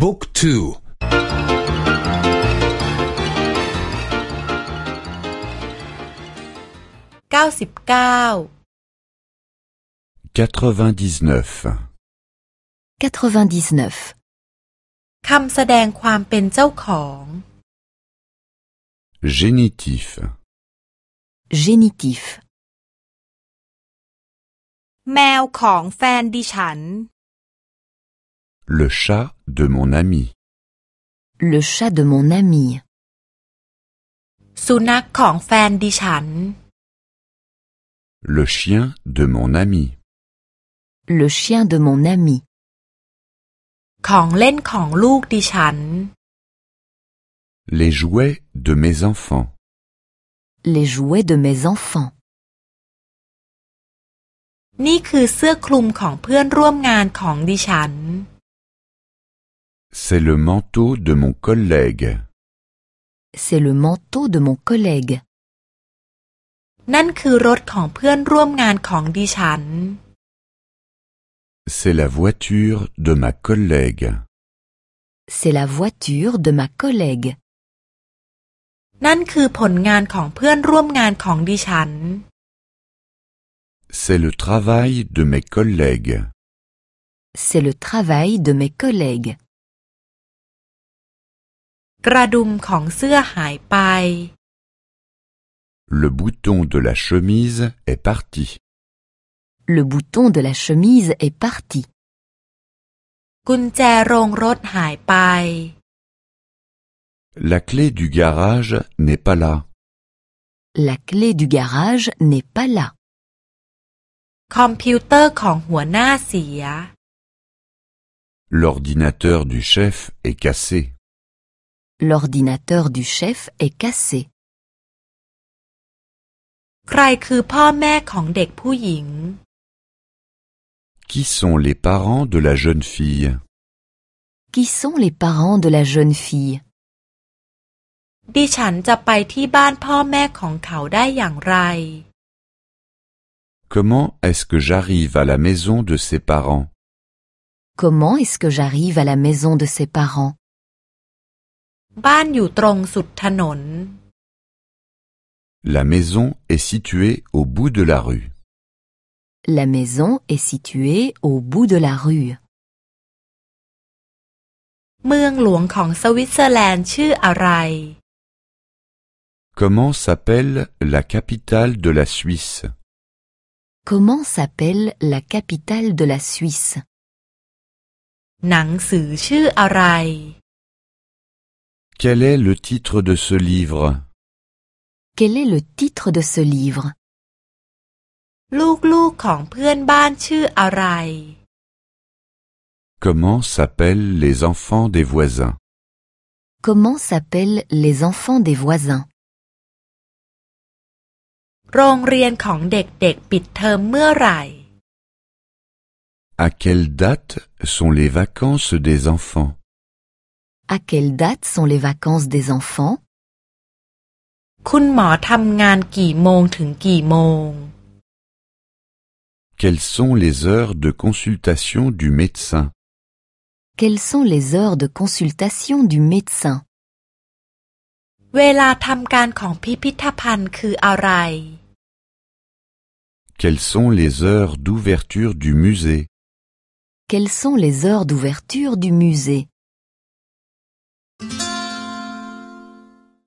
บุ๊กทูเก้าสิบเก้า 99. 99. คำแสดงความเป็นเจ้าของ Génitif. Génitif. แมวของแฟนดิฉัน Le chat de mon ami. Le chat de mon ami. Le chien de mon ami. Le chien de mon ami. Les jouets de mes enfants. Les jouets de mes enfants. C'est le manteau de mon collègue. C'est le manteau de mon collègue. นั่นคือรถของเพื่อนร่วมงานของดิฉัน C'est la voiture de ma collègue. C'est la voiture de ma collègue. นั่นคือผลงานของเพื่อนร่วมงานของดิฉัน C'est le travail de mes collègues. C'est le travail de mes collègues. กระดุมของเสื้อหายไป Le bouton de la chemise est parti. Le bouton de la chemise est parti. กุญแจโรงรถหายไป La clé du garage n'est pas là. La clé du garage n'est pas là. คอมพิวเตอร์ของหัวหน้าเสีย L'ordinateur du chef est cassé. L'ordinateur du chef est cassé. ใครคือพ่อแม่ของเด็กผู้หญิง Qui sont les parents de la jeune fille Qui sont les parents de la jeune fille ดิฉันจะไปที่บ้านพ่อแม่ของเขาได้อย่างไร Comment est-ce que j'arrive à la maison de ses parents Comment est-ce que j'arrive à la maison de ses parents บ้านอยู่ตรงสุดถนน La maison est située au bout de la rue. La maison est située au bout de la rue. เมืองหลวงของสวิตเซอร์แลนด์ชื่ออะไร Comment s'appelle la capitale de la Suisse Comment s'appelle la capitale de la Suisse หนังสือชื่ออะไร Quel est le titre de ce livre? Quel est le titre de ce livre? Comment s'appellent les enfants des voisins? Comment s'appellent les enfants des voisins? À quelle date sont les vacances des enfants? À quelle date sont les vacances des enfants คุณหมอทำงานกี่โมงถึงกี่โมง Quelles sont les heures de consultation du médecin Quelles sont les heures de consultation du médecin เวลาทำการของพิพิธภัณฑ์คืออะไร Quelles sont les heures d'ouverture du musée Quelles sont les heures d'ouverture du musée